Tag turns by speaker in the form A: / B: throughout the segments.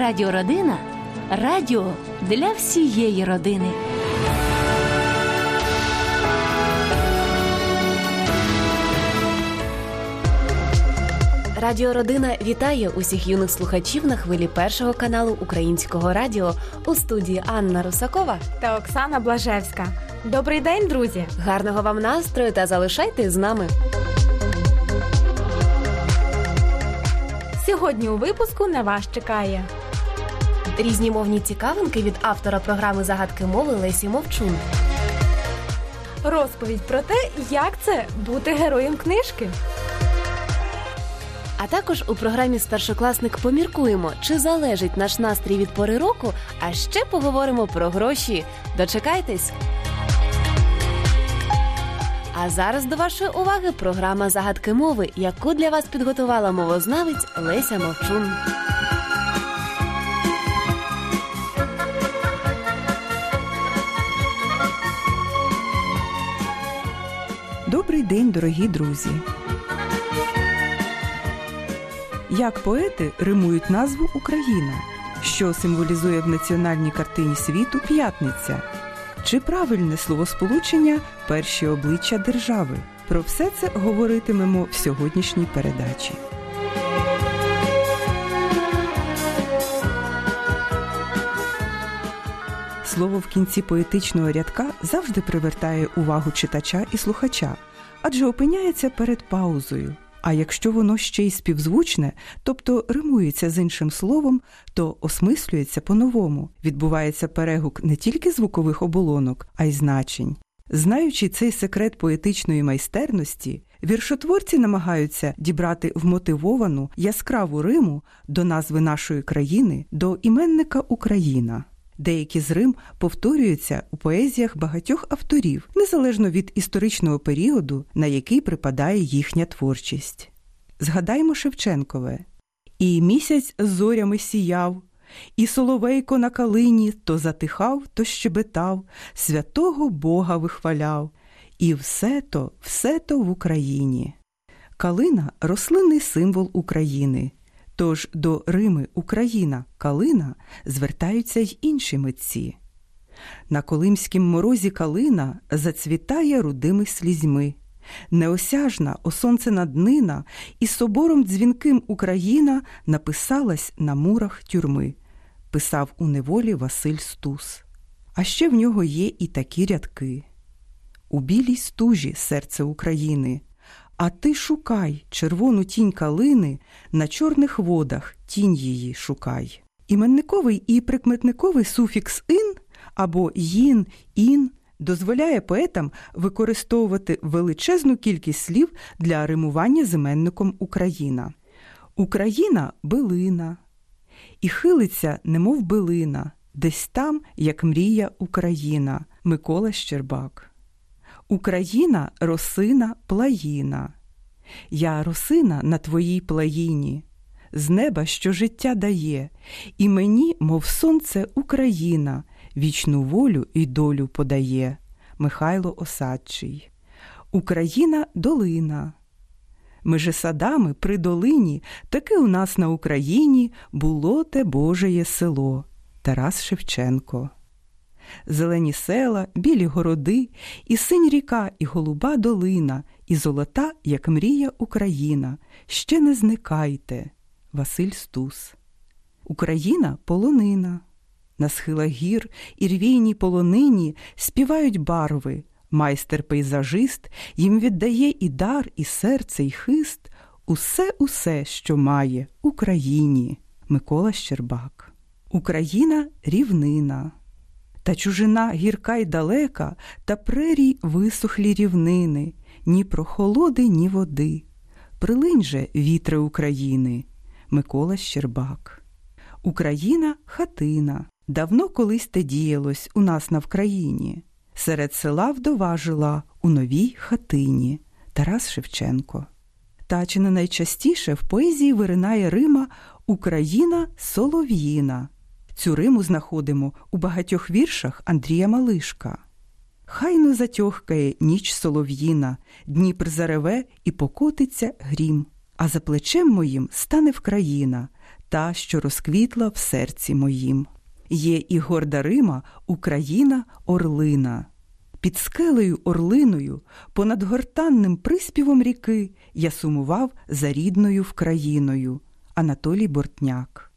A: Радіородина радіо для всієї родини. Радіородина вітає усіх юних слухачів на хвилі першого каналу Українського радіо у студії Анна Русакова
B: та Оксана Блажевська. Добрий день, друзі!
A: Гарного вам настрою та залишайтесь з нами.
B: Сьогодні у випуску на вас чекає
A: різні мовні цікавинки від автора програми загадки мови Лесі Мовчун.
B: Розповідь про те, як це бути героєм книжки.
A: А також у програмі Старшокласник поміркуємо, чи залежить наш настрій від пори року, а ще поговоримо про гроші. Дочекайтесь. А зараз до вашої уваги програма загадки мови, яку для вас підготувала мовознавець Леся Мовчун.
C: Добрий день, дорогі друзі. Як поети римують назву Україна, що символізує в національній картині світу п'ятниця, чи правильне словосполучення перші обличчя держави. Про все це говоритимемо в сьогоднішній передачі. Слово в кінці поетичного рядка завжди привертає увагу читача і слухача, адже опиняється перед паузою. А якщо воно ще й співзвучне, тобто римується з іншим словом, то осмислюється по-новому, відбувається перегук не тільки звукових оболонок, а й значень. Знаючи цей секрет поетичної майстерності, віршотворці намагаються дібрати вмотивовану яскраву риму до назви нашої країни, до іменника Україна. Деякі з Рим повторюються у поезіях багатьох авторів, незалежно від історичного періоду, на який припадає їхня творчість. Згадаймо Шевченкове і місяць зорями сіяв, і соловейко на калині то затихав, то щебетав, святого Бога вихваляв, і все то, все то в Україні. Калина рослинний символ України. Тож до Рими Україна Калина звертаються й інші митці. На Колимськім морозі калина зацвітає рудими слізьми. Неосяжна осонцена днина і собором дзвінким Україна написалась на мурах тюрми, писав у неволі Василь Стус. А ще в нього є і такі рядки. У білій стужі серце України. А ти шукай червону тінь калини на чорних водах тінь її шукай. Іменниковий і прикметниковий суфікс ин або їн, ін дозволяє поетам використовувати величезну кількість слів для римування з іменником Україна. Україна билина, і хилиться, немов билина, десь там, як мрія Україна, Микола Щербак. Україна росина плаїна. Я росина на твоїй плаїні, з неба, що життя дає, і мені, мов сонце, Україна, вічну волю і долю подає. Михайло Осадчий. Україна долина. Межи садами при долині таки у нас на Україні було те Божеє село Тарас Шевченко зелені села, білі городи, і синь ріка, і голуба долина, і золота, як мрія Україна. Ще не зникайте. Василь Стус. Україна полонина. На схилах гір і рвійній полонині співають барви. Майстер пейзажист їм віддає і дар, і серце, і хист. Усе, усе, що має Україні. Микола Щербак. Україна рівнина. Та чужина гірка й далека, та прерій висохлі рівнини, ні прохолоди, ні води. Прилинь же, вітре України, Микола Щербак. Україна хатина. Давно колись те діялось у нас на Вкраїні. Серед села вдова жила у новій хатині Тарас Шевченко. Та чи не найчастіше в поезії виринає Рима Україна солов'їна. Цю риму знаходимо у багатьох віршах Андрія Малишка. Хайно затьохкає ніч солов'їна, Дніпр зареве і покотиться грім, а за плечем моїм стане Вкраїна, та, що розквітла в серці моїм. Є і горда Рима, Україна орлина. Під скелею орлиною, понад гортанним приспівом ріки я сумував за рідною вкраїною Анатолій Бортняк.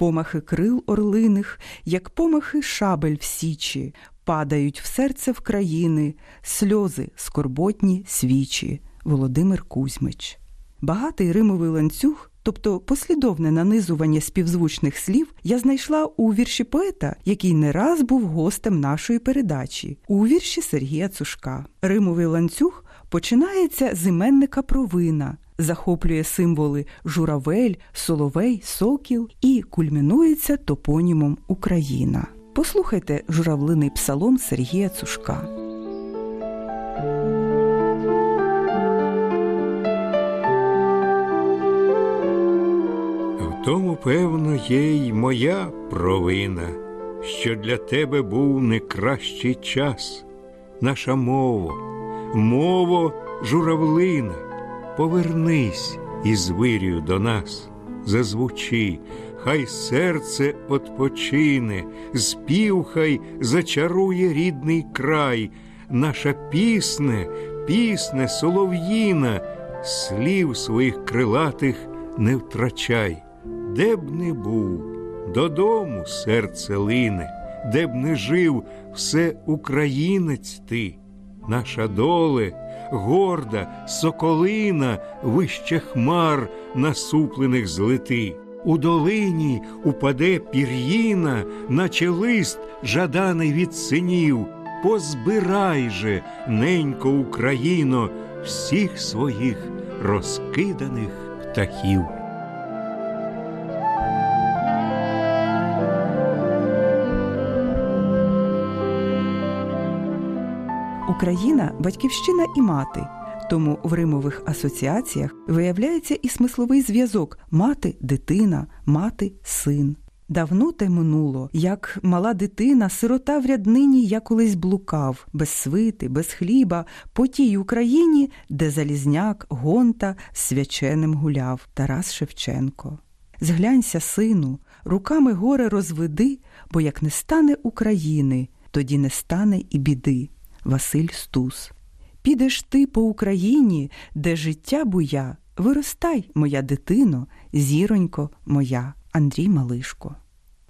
C: Помахи крил орлиних, як помахи шабель в січі, падають в серце в країни, сльози, скорботні свічі. Володимир Кузьмич. Багатий римовий ланцюг, тобто послідовне нанизування співзвучних слів, я знайшла у вірші поета, який не раз був гостем нашої передачі, у вірші Сергія Цушка. Римовий ланцюг починається з іменника провина, захоплює символи журавель, соловей, сокіл і кульмінується топонімом Україна. Послухайте журавлиний псалом Сергія Цушка.
D: В тому, певно, є й моя провина, що для тебе був не кращий час. Наша мова, мово журавлина, повернись із вирію до нас, зазвучи, хай серце отпочине, спів хай зачарує рідний край, наша пісне, пісне солов'їна, слів своїх крилатих не втрачай, де б не був, додому серце лине, де б не жив, все українець ти, наша доле, горда, соколина, вище хмар насуплених злети. У долині упаде пір'їна, наче лист жаданий від синів. Позбирай же, ненько Україно, всіх своїх розкиданих птахів.
C: Україна батьківщина і мати. Тому в римових асоціаціях виявляється і смисловий зв'язок мати дитина, мати син. Давно те минуло, як мала дитина, сирота в ряднині я колись блукав, без свити, без хліба, по тій Україні, де Залізняк, гонта свяченим гуляв Тарас Шевченко. Зглянься, сину, руками горе розведи, бо як не стане України, тоді не стане і біди. Василь Стус. Підеш ти по Україні, де життя буя, виростай, моя дитино, зіронько моя, Андрій Малишко.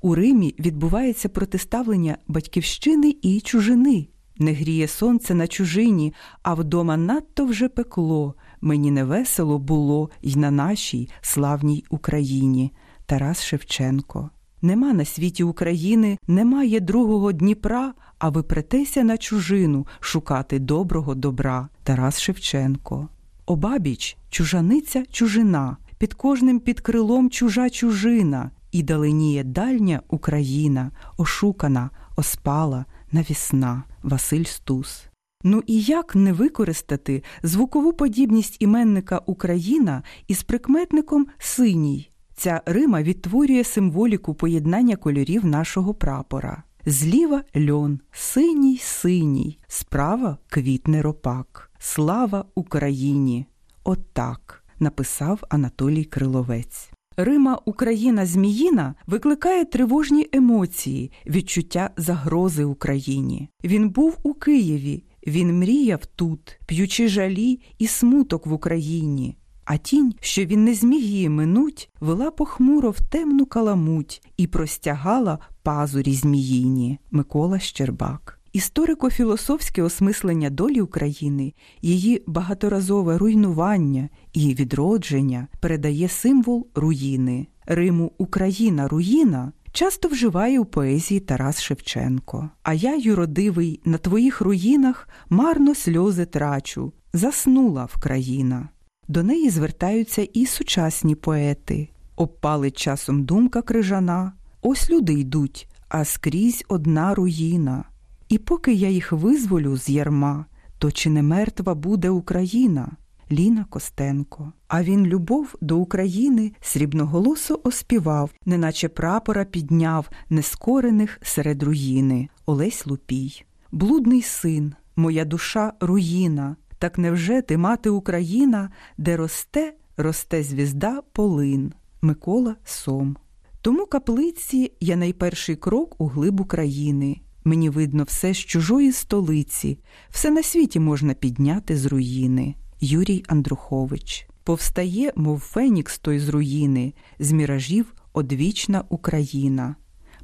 C: У Римі відбувається протиставлення батьківщини і чужини. Не гріє сонце на чужині, а вдома надто вже пекло. Мені не весело було й на нашій славній Україні. Тарас Шевченко. Нема на світі України, немає другого Дніпра, а ви претеся на чужину шукати доброго добра. Тарас Шевченко. Обабіч чужаниця чужина, під кожним під крилом чужа чужина, і даленіє дальня Україна, ошукана, оспала, навісна. Василь Стус. Ну і як не використати звукову подібність іменника Україна із прикметником синій? Ця Рима відтворює символіку поєднання кольорів нашого прапора. Зліва льон, синій синій, справа квітне ропак. Слава Україні! Отак написав Анатолій Криловець. Рима Україна Зміїна викликає тривожні емоції, відчуття загрози Україні. Він був у Києві, він мріяв тут, п'ючи жалі і смуток в Україні. А тінь, що він не зміг її минуть, вела похмуро в темну каламуть і простягала пазурі зміїні Микола Щербак. Історико-філософське осмислення долі України, її багаторазове руйнування і відродження передає символ руїни. Риму Україна руїна часто вживає у поезії Тарас Шевченко. А я, юродивий, на твоїх руїнах марно сльози трачу, заснула в країна. До неї звертаються і сучасні поети. Обпалить часом думка крижана, ось люди йдуть, а скрізь одна руїна. І поки я їх визволю з ярма, то чи не мертва буде Україна? Ліна Костенко. А він любов до України срібноголосо оспівав, неначе прапора підняв нескорених серед руїни. Олесь Лупій. Блудний син, моя душа руїна. Так невже ти мати Україна, де росте, росте звізда полин? Микола Сом. Тому каплиці я найперший крок у глиб України. Мені видно все з чужої столиці, все на світі можна підняти з руїни. Юрій Андрухович повстає, мов Фенікс той з руїни, з міражів одвічна Україна.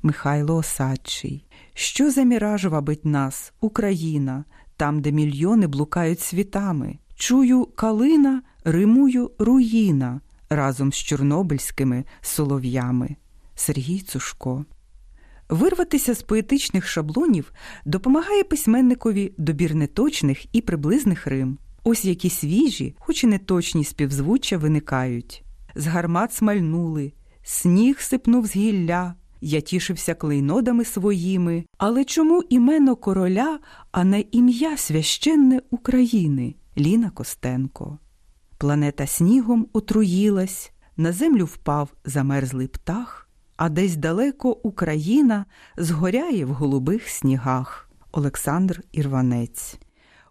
C: Михайло Осадчий. Що за міраж вабить нас, Україна, там, де мільйони блукають світами? Чую калина, римую руїна разом з чорнобильськими солов'ями. Сергій Цушко. Вирватися з поетичних шаблонів допомагає письменникові добір неточних і приблизних рим. Ось які свіжі, хоч і неточні співзвуччя виникають. З гармат смальнули, сніг сипнув з гілля, я тішився клейнодами своїми, але чому імено короля, а не ім'я священне України? Ліна Костенко. Планета снігом отруїлась, на землю впав замерзлий птах, а десь далеко Україна згоряє в голубих снігах. Олександр Ірванець.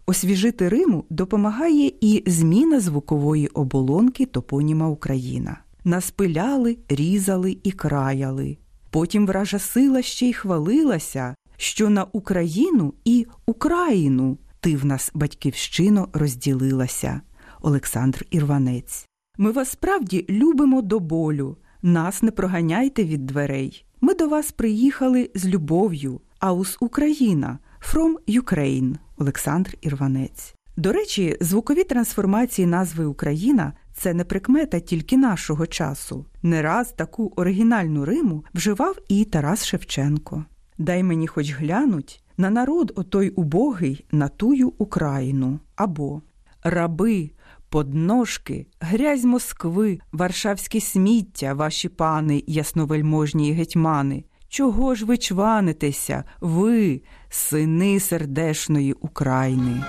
C: Освіжити Риму допомагає і зміна звукової оболонки топоніма Україна. Нас пиляли, різали і краяли. Потім вража сила ще й хвалилася, що на Україну і Україну ти в нас батьківщино розділилася. Олександр Ірванець. Ми вас справді любимо до болю. Нас не проганяйте від дверей. Ми до вас приїхали з любов'ю. Аус Україна From Ukraine. Олександр Ірванець. До речі, звукові трансформації назви Україна це не прикмета тільки нашого часу. Не раз таку оригінальну риму вживав і Тарас Шевченко. Дай мені хоч глянуть на народ отой убогий на тую Україну або раби, подножки, грязь Москви, варшавські сміття, ваші пани, ясновельможні гетьмани. Чого ж ви чванитеся, ви, сини сердешної України?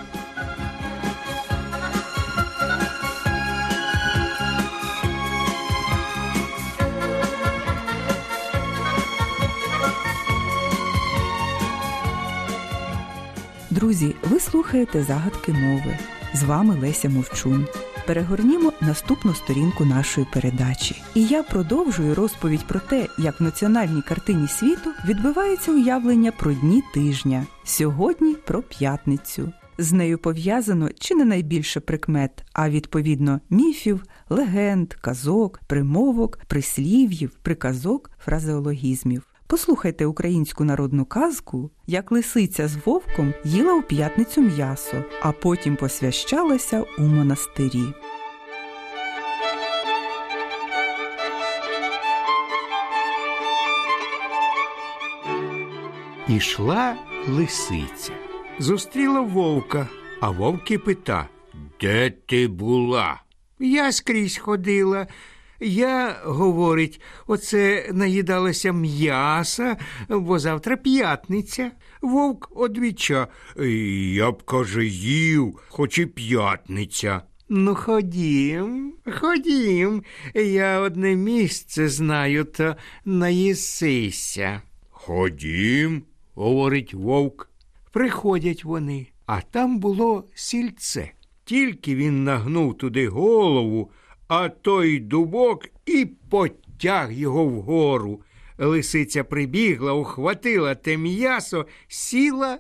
C: Друзі, ви слухаєте загадки мови. З вами Леся Мовчун. Перегорнімо наступну сторінку нашої передачі. І я продовжую розповідь про те, як в національній картині світу відбувається уявлення про дні тижня. Сьогодні про п'ятницю. З нею пов'язано чи не найбільше прикмет, а відповідно міфів, легенд, казок, примовок, прислів'їв, приказок, фразеологізмів. Послухайте українську народну казку, як лисиця з вовком їла у п'ятницю м'ясо, а потім посвящалася у монастирі.
D: Ішла лисиця, зустріла вовка, а вовк і пита Де ти була? Я скрізь ходила. Я, говорить, оце наїдалася м'яса, бо завтра п'ятниця. Вовк одвіча. Я б, каже, їв, хоч і п'ятниця. Ну, ходім, ходім. Я одне місце знаю, то наїсися. Ходім, говорить вовк. Приходять вони, а там було сільце. Тільки він нагнув туди голову а той дубок і потяг його вгору. Лисиця прибігла, ухватила те м'ясо, сіла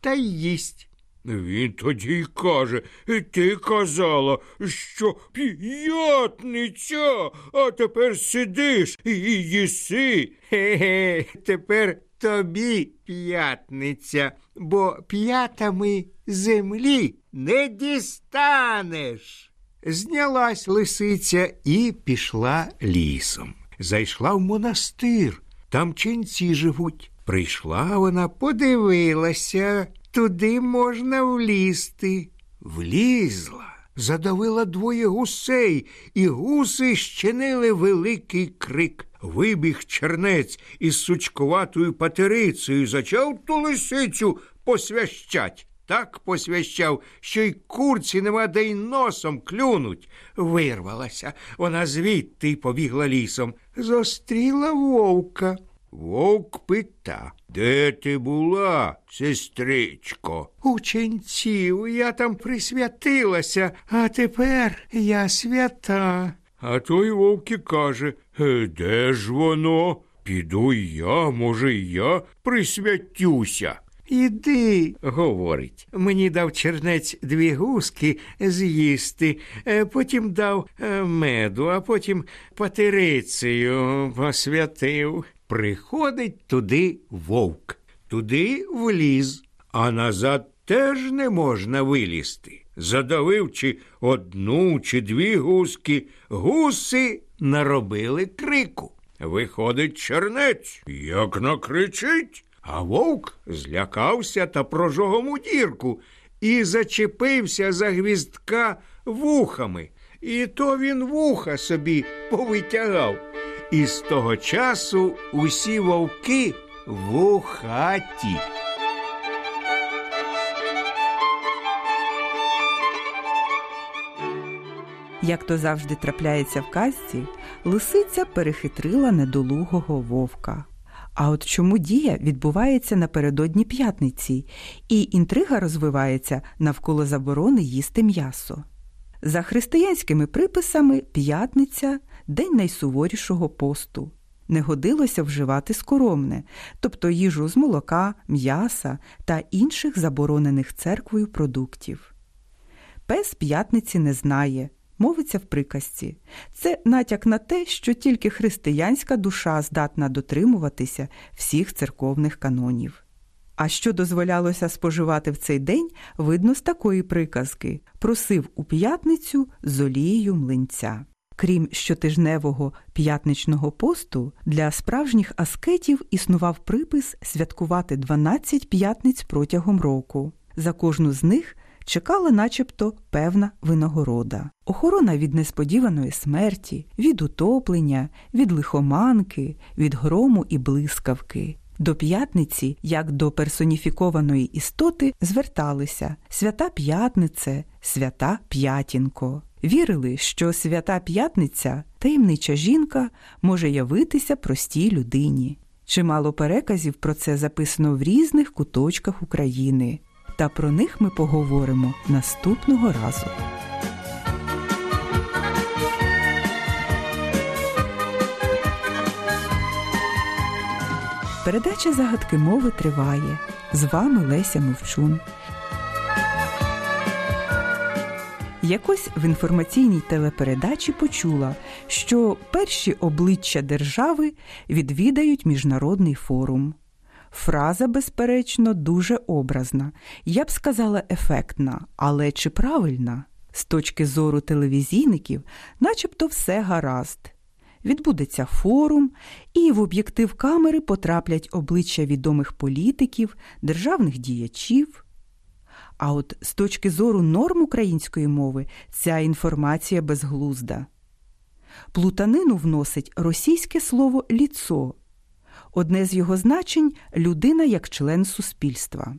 D: та їсть. Він тоді й каже Ти казала, що п'ятниця, а тепер сидиш і їси. Ге-ге, тепер тобі п'ятниця, бо п'ятами землі не дістанеш. Знялась лисиця і пішла лісом. Зайшла в монастир, там ченці живуть. Прийшла вона, подивилася, туди можна влізти. Влізла, задавила двоє гусей, і гуси щинили великий крик. Вибіг чернець із сучковатою патерицею, зачав ту лисицю посвящать так посвящав, що й курці нема де й носом клюнуть. Вирвалася вона звідти побігла лісом. Зостріла вовка. Вовк пита. Де ти була, сестричко? У ченців я там присвятилася, а тепер я свята.
E: А той вовк і каже «Е, Де ж воно? Піду я, може, я присвятюся. Іди, говорить, мені дав чернець дві гуски з'їсти, е, потім дав е, меду, а потім патерицею посвятив. Приходить туди вовк, туди вліз, а назад теж не можна вилізти. Задавив чи одну, чи дві гуски, гуси наробили крику. Виходить чернець, як накричить, а вовк злякався та прожогом у дірку і зачепився за гвіздка вухами. І то він вуха собі повитягав. І з того часу усі вовки вухаті.
C: Як то завжди трапляється в казці, лисиця перехитрила недолугого вовка. А от чому дія відбувається напередодні п'ятниці, і інтрига розвивається навколо заборони їсти м'ясо. За християнськими приписами п'ятниця день найсуворішого посту. Не годилося вживати скоромне, тобто їжу з молока, м'яса та інших заборонених церквою продуктів. Пес п'ятниці не знає, мовиться в приказці. Це натяк на те, що тільки християнська душа здатна дотримуватися всіх церковних канонів. А що дозволялося споживати в цей день, видно з такої приказки просив у п'ятницю з олією млинця. Крім щотижневого п'ятничного посту, для справжніх аскетів існував припис святкувати 12 п'ятниць протягом року. За кожну з них чекала начебто певна винагорода. Охорона від несподіваної смерті, від утоплення, від лихоманки, від грому і блискавки. До п'ятниці, як до персоніфікованої істоти, зверталися свята п'ятнице, свята п'ятінко. Вірили, що свята п'ятниця, таємнича жінка, може явитися простій людині. Чимало переказів про це записано в різних куточках України. Та про них ми поговоримо наступного разу. Передача загадки мови триває. З вами Леся Мовчун. Якось в інформаційній телепередачі почула, що перші обличчя держави відвідають міжнародний форум. Фраза, безперечно, дуже образна, я б сказала, ефектна, але чи правильна? З точки зору телевізійників, начебто все гаразд. Відбудеться форум, і в об'єктив камери потраплять обличчя відомих політиків, державних діячів. А от з точки зору норм української мови ця інформація безглузда. Плутанину вносить російське слово ліцо. Одне з його значень людина як член суспільства.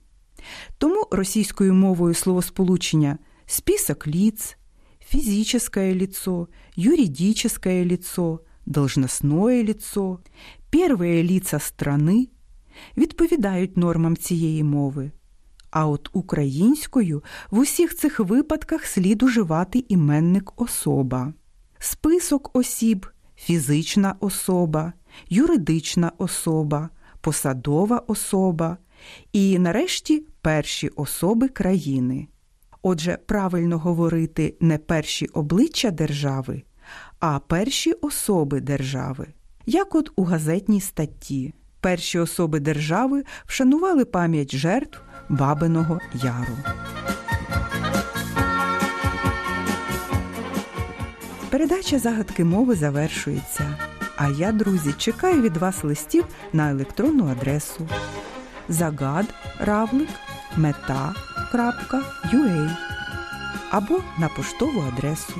C: Тому російською мовою словосполучення список лиц, физическое лицо, юридическое лицо, должностное лицо, первые лица страни відповідають нормам цієї мови. А от українською в усіх цих випадках слід уживати іменник особа, список осіб, фізична особа, юридична особа, посадова особа і, нарешті, перші особи країни. Отже, правильно говорити не перші обличчя держави, а перші особи держави. Як от у газетній статті, перші особи держави вшанували пам'ять жертв Бабиного Яру. Передача загадки мови завершується. А я, друзі, чекаю від вас листів на електронну адресу загад.равлик meta.ua або на поштову адресу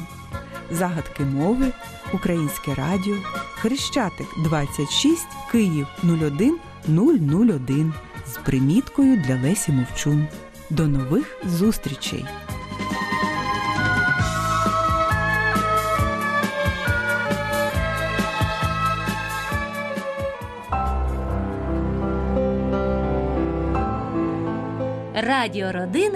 C: Загадки мови Українське Радіо Хрещатик 26 Київ 01 001 з приміткою для Лесі Мовчун. До нових зустрічей!
F: Радіо Родина